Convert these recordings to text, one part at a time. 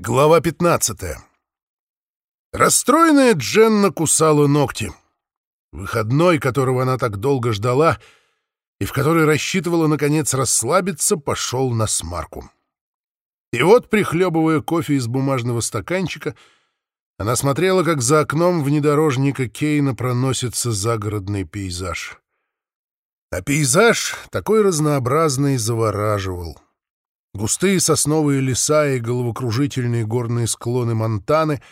Глава 15 Расстроенная Дженна кусала ногти. Выходной, которого она так долго ждала, и в который рассчитывала, наконец, расслабиться, пошел на смарку. И вот, прихлебывая кофе из бумажного стаканчика, она смотрела, как за окном внедорожника Кейна проносится загородный пейзаж. А пейзаж такой разнообразный завораживал — Густые сосновые леса и головокружительные горные склоны Монтаны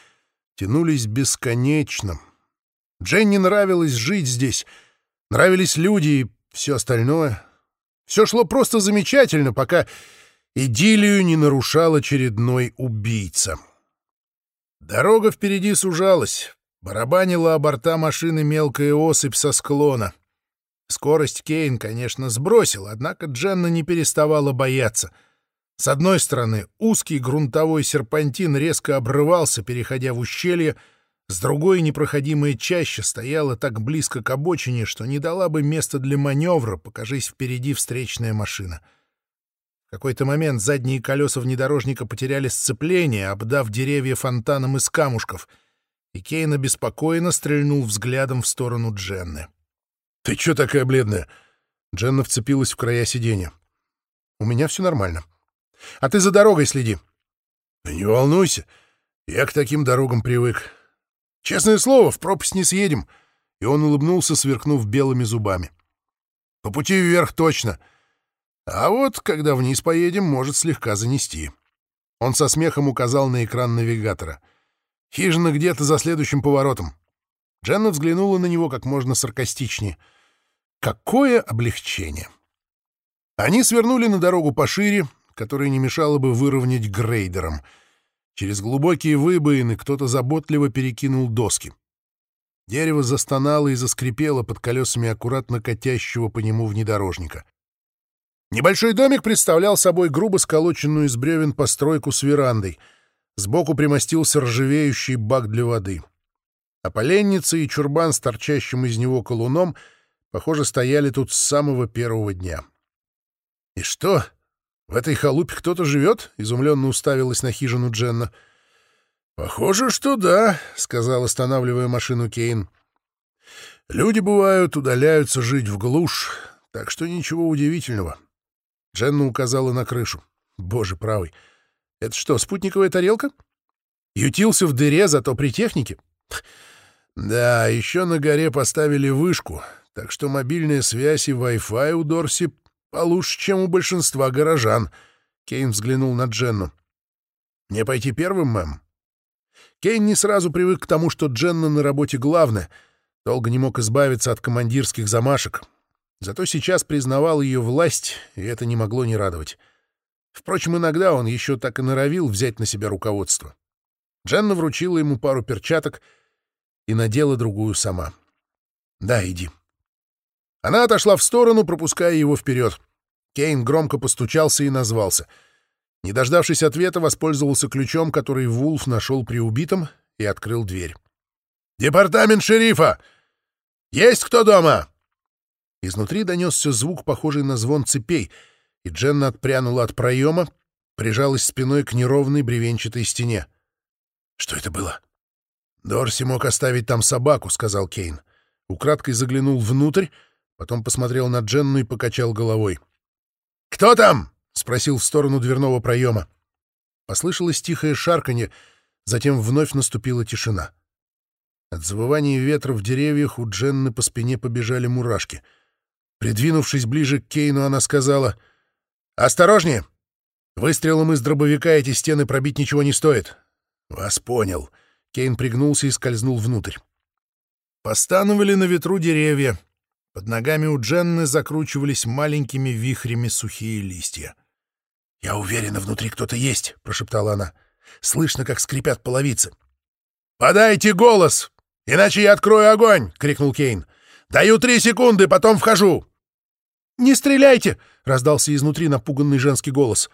тянулись бесконечно. Дженни нравилось жить здесь, нравились люди и все остальное. Все шло просто замечательно, пока идиллию не нарушал очередной убийца. Дорога впереди сужалась, барабанила о борта машины мелкая осыпь со склона. Скорость Кейн, конечно, сбросил, однако Дженна не переставала бояться — с одной стороны, узкий грунтовой серпантин резко обрывался, переходя в ущелье, с другой непроходимая чаща стояла так близко к обочине, что не дала бы места для маневра, покажись впереди встречная машина. В какой-то момент задние колеса внедорожника потеряли сцепление, обдав деревья фонтаном из камушков, и Кейн обеспокоенно стрельнул взглядом в сторону Дженны. «Ты чё такая бледная?» Дженна вцепилась в края сиденья. «У меня все нормально». А ты за дорогой следи. Не волнуйся, я к таким дорогам привык. Честное слово, в пропасть не съедем. И он улыбнулся, сверкнув белыми зубами. По пути вверх точно. А вот, когда вниз поедем, может слегка занести. Он со смехом указал на экран навигатора. Хижина где-то за следующим поворотом. Дженна взглянула на него как можно саркастичнее. Какое облегчение! Они свернули на дорогу пошире, который не мешало бы выровнять грейдером. Через глубокие выбоины кто-то заботливо перекинул доски. Дерево застонало и заскрипело под колесами аккуратно катящего по нему внедорожника. Небольшой домик представлял собой грубо сколоченную из бревен постройку с верандой. Сбоку примостился ржавеющий бак для воды. А поленница и чурбан с торчащим из него колуном, похоже, стояли тут с самого первого дня. И что? «В этой халупе кто-то живет?» — изумленно уставилась на хижину Дженна. «Похоже, что да», — сказал, останавливая машину Кейн. «Люди, бывают, удаляются жить в глушь, так что ничего удивительного». Дженна указала на крышу. «Боже правый, это что, спутниковая тарелка? Ютился в дыре, зато при технике?» «Да, еще на горе поставили вышку, так что мобильная связь и Wi-Fi у Дорси Получше, чем у большинства горожан. Кейн взглянул на Дженну. «Мне пойти первым, мэм?» Кейн не сразу привык к тому, что Дженна на работе главная. Долго не мог избавиться от командирских замашек. Зато сейчас признавал ее власть, и это не могло не радовать. Впрочем, иногда он еще так и норовил взять на себя руководство. Дженна вручила ему пару перчаток и надела другую сама. «Да, иди». Она отошла в сторону, пропуская его вперед. Кейн громко постучался и назвался. Не дождавшись ответа, воспользовался ключом, который Вулф нашел при убитом, и открыл дверь. «Департамент шерифа! Есть кто дома?» Изнутри донесся звук, похожий на звон цепей, и Дженна отпрянула от проема, прижалась спиной к неровной бревенчатой стене. «Что это было?» «Дорси мог оставить там собаку», — сказал Кейн. Украдкой заглянул внутрь, потом посмотрел на Дженну и покачал головой. «Кто там?» — спросил в сторону дверного проема. Послышалось тихое шарканье, затем вновь наступила тишина. От завывания ветра в деревьях у Дженны по спине побежали мурашки. Придвинувшись ближе к Кейну, она сказала «Осторожнее! Выстрелом из дробовика эти стены пробить ничего не стоит». «Вас понял». Кейн пригнулся и скользнул внутрь. Постановали на ветру деревья. Под ногами у Дженны закручивались маленькими вихрями сухие листья. «Я уверена, внутри кто-то есть», — прошептала она. «Слышно, как скрипят половицы». «Подайте голос, иначе я открою огонь!» — крикнул Кейн. «Даю три секунды, потом вхожу!» «Не стреляйте!» — раздался изнутри напуганный женский голос.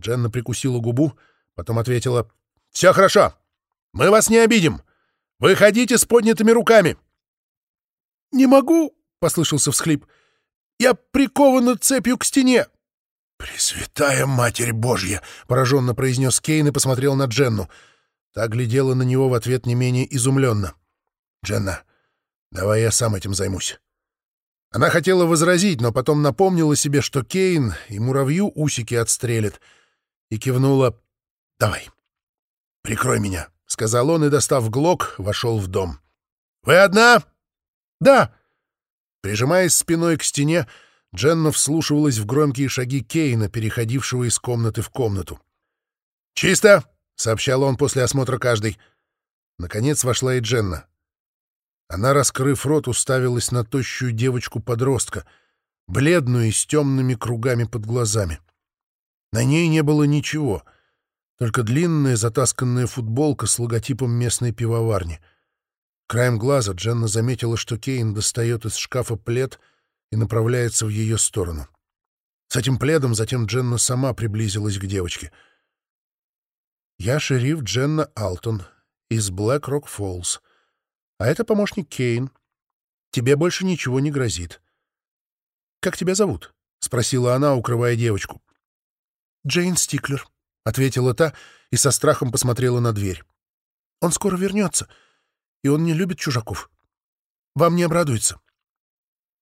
Дженна прикусила губу, потом ответила. «Все хорошо. Мы вас не обидим. Выходите с поднятыми руками». «Не могу!» — послышался всхлип. «Я прикована цепью к стене!» «Пресвятая Матерь Божья!» — пораженно произнес Кейн и посмотрел на Дженну. Та глядела на него в ответ не менее изумленно. «Дженна, давай я сам этим займусь». Она хотела возразить, но потом напомнила себе, что Кейн и муравью усики отстрелит, и кивнула «Давай, прикрой меня», — сказал он и, достав глок, вошел в дом. «Вы одна?» «Да». Прижимаясь спиной к стене, Дженна вслушивалась в громкие шаги Кейна, переходившего из комнаты в комнату. «Чисто!» — сообщал он после осмотра каждой. Наконец вошла и Дженна. Она, раскрыв рот, уставилась на тощую девочку-подростка, бледную и с темными кругами под глазами. На ней не было ничего, только длинная затасканная футболка с логотипом местной пивоварни. Краем глаза Дженна заметила, что Кейн достает из шкафа плед и направляется в ее сторону. С этим пледом затем Дженна сама приблизилась к девочке. «Я шериф Дженна Алтон из Блэк Рок Фоллс», а это помощник Кейн. Тебе больше ничего не грозит. «Как тебя зовут?» — спросила она, укрывая девочку. «Джейн Стиклер», — ответила та и со страхом посмотрела на дверь. «Он скоро вернется, и он не любит чужаков. Вам не обрадуется».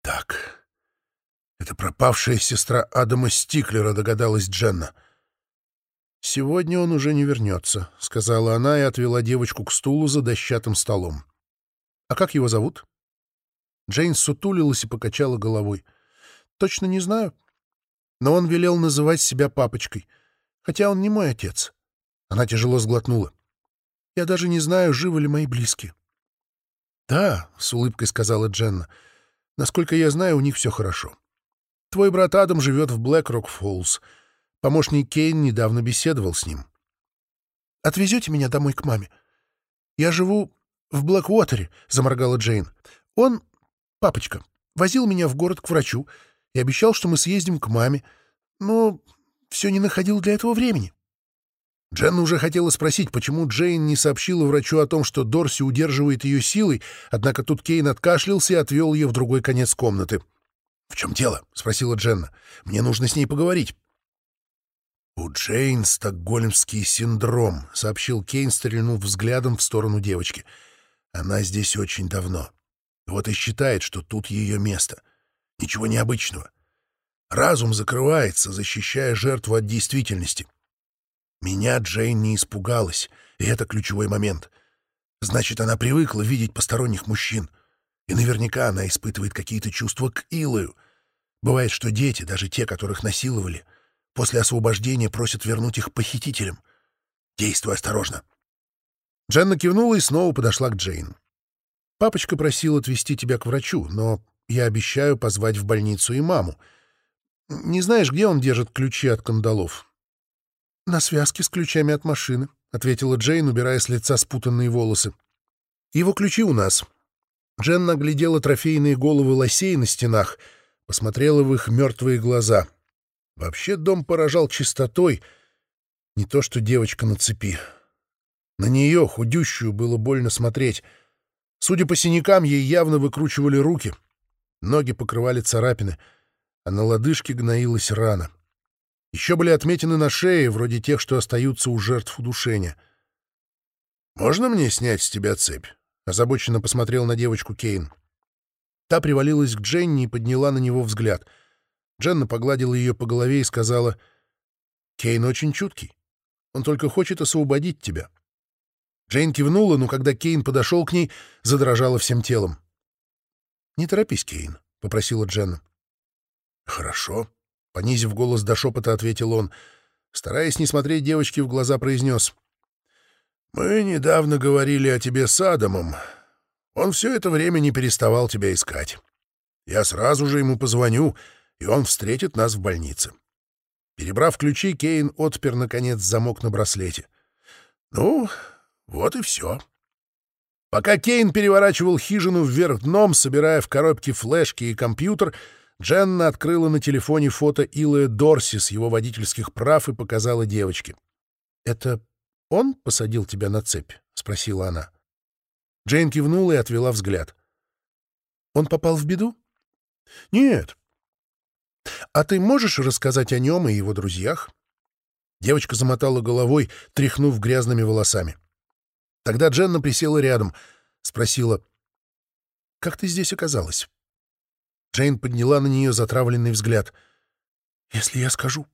«Так, это пропавшая сестра Адама Стиклера», — догадалась Дженна. «Сегодня он уже не вернется», — сказала она и отвела девочку к стулу за дощатым столом. «А как его зовут?» Джейн сутулилась и покачала головой. «Точно не знаю. Но он велел называть себя папочкой, хотя он не мой отец». Она тяжело сглотнула. «Я даже не знаю, живы ли мои близкие». «Да», — с улыбкой сказала Дженна. «Насколько я знаю, у них все хорошо. Твой брат Адам живет в Блэк-Рок-Фоллс. Помощник Кейн недавно беседовал с ним». «Отвезете меня домой к маме? Я живу в Блэквотере», — заморгала Джейн. «Он, папочка, возил меня в город к врачу и обещал, что мы съездим к маме, но все не находил для этого времени». Дженна уже хотела спросить, почему Джейн не сообщила врачу о том, что Дорси удерживает ее силой, однако тут Кейн откашлялся и отвел ее в другой конец комнаты. «В чем дело?» — спросила Дженна. «Мне нужно с ней поговорить». «У Джейн стокгольмский синдром», — сообщил Кейн, стрельнув взглядом в сторону девочки. Она здесь очень давно. Вот и считает, что тут ее место. Ничего необычного. Разум закрывается, защищая жертву от действительности. Меня Джейн не испугалась, и это ключевой момент. Значит, она привыкла видеть посторонних мужчин. И наверняка она испытывает какие-то чувства к Илою. Бывает, что дети, даже те, которых насиловали, после освобождения просят вернуть их похитителям. Действуй осторожно. Дженна кивнула и снова подошла к Джейн. «Папочка просил отвезти тебя к врачу, но я обещаю позвать в больницу и маму. Не знаешь, где он держит ключи от кандалов?» «На связке с ключами от машины», — ответила Джейн, убирая с лица спутанные волосы. «Его ключи у нас». Дженна оглядела трофейные головы лосей на стенах, посмотрела в их мертвые глаза. Вообще дом поражал чистотой, не то что девочка на цепи. На нее, худющую, было больно смотреть. Судя по синякам, ей явно выкручивали руки. Ноги покрывали царапины, а на лодыжке гноилась рана. Еще были отметины на шее, вроде тех, что остаются у жертв удушения. «Можно мне снять с тебя цепь?» — озабоченно посмотрел на девочку Кейн. Та привалилась к Дженни и подняла на него взгляд. Дженна погладила ее по голове и сказала, «Кейн очень чуткий. Он только хочет освободить тебя. Джейн кивнула, но когда Кейн подошел к ней, задрожала всем телом. «Не торопись, Кейн», — попросила Дженна. «Хорошо», — понизив голос до шепота, ответил он. Стараясь не смотреть девочке в глаза, произнес. «Мы недавно говорили о тебе с Адамом. Он все это время не переставал тебя искать. Я сразу же ему позвоню, и он встретит нас в больнице». Перебрав ключи, Кейн отпер, наконец, замок на браслете. «Ну, вот и все. Пока Кейн переворачивал хижину вверх дном, собирая в коробке флешки и компьютер, Дженна открыла на телефоне фото Илая Дорси с его водительских прав и показала девочке. «Это он посадил тебя на цепь?» — спросила она. Джейн кивнула и отвела взгляд. «Он попал в беду?» «Нет. А ты можешь рассказать о нем и его друзьях? Девочка замотала головой, тряхнув грязными волосами. Тогда Дженна присела рядом, спросила, «Как ты здесь оказалась?» Джейн подняла на нее затравленный взгляд. «Если я скажу,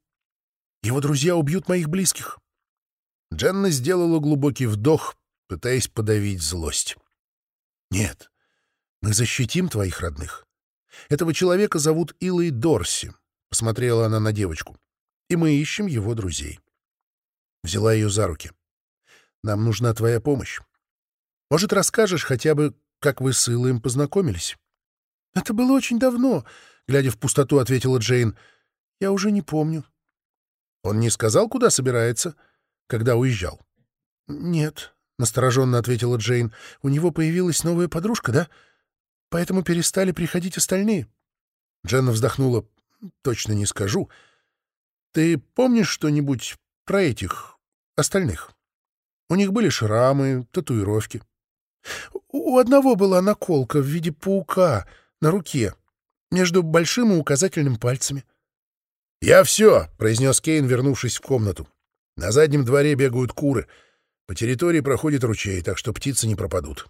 его друзья убьют моих близких». Дженна сделала глубокий вдох, пытаясь подавить злость. «Нет, мы защитим твоих родных. Этого человека зовут Илой Дорси», — посмотрела она на девочку. «И мы ищем его друзей». Взяла ее за руки. «Нам нужна твоя помощь. Может, расскажешь хотя бы, как вы с Илоем познакомились?» «Это было очень давно», — глядя в пустоту, ответила Джейн. «Я уже не помню». «Он не сказал, куда собирается, когда уезжал?» «Нет», — настороженно ответила Джейн. «У него появилась новая подружка, да? Поэтому перестали приходить остальные». Дженна вздохнула. «Точно не скажу. Ты помнишь что-нибудь про этих остальных? У них были шрамы, татуировки». «У одного была наколка в виде паука на руке, между большим и указательным пальцами». «Я все», — произнес Кейн, вернувшись в комнату. «На заднем дворе бегают куры». По территории проходит ручей, так что птицы не пропадут.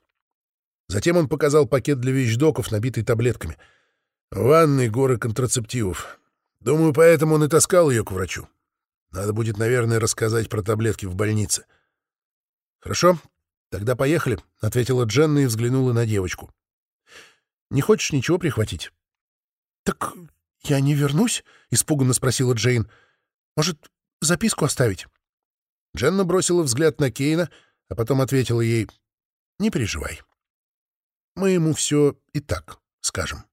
Затем он показал пакет для вещдоков, набитый таблетками. Ванны, горы контрацептивов. Думаю, поэтому он и таскал ее к врачу. Надо будет, наверное, рассказать про таблетки в больнице. «Хорошо, тогда поехали», — ответила Дженна и взглянула на девочку. «Не хочешь ничего прихватить?» «Так я не вернусь?» — испуганно спросила Джейн. «Может, записку оставить?» Дженна бросила взгляд на Кейна, а потом ответила ей, «Не переживай. Мы ему все и так скажем».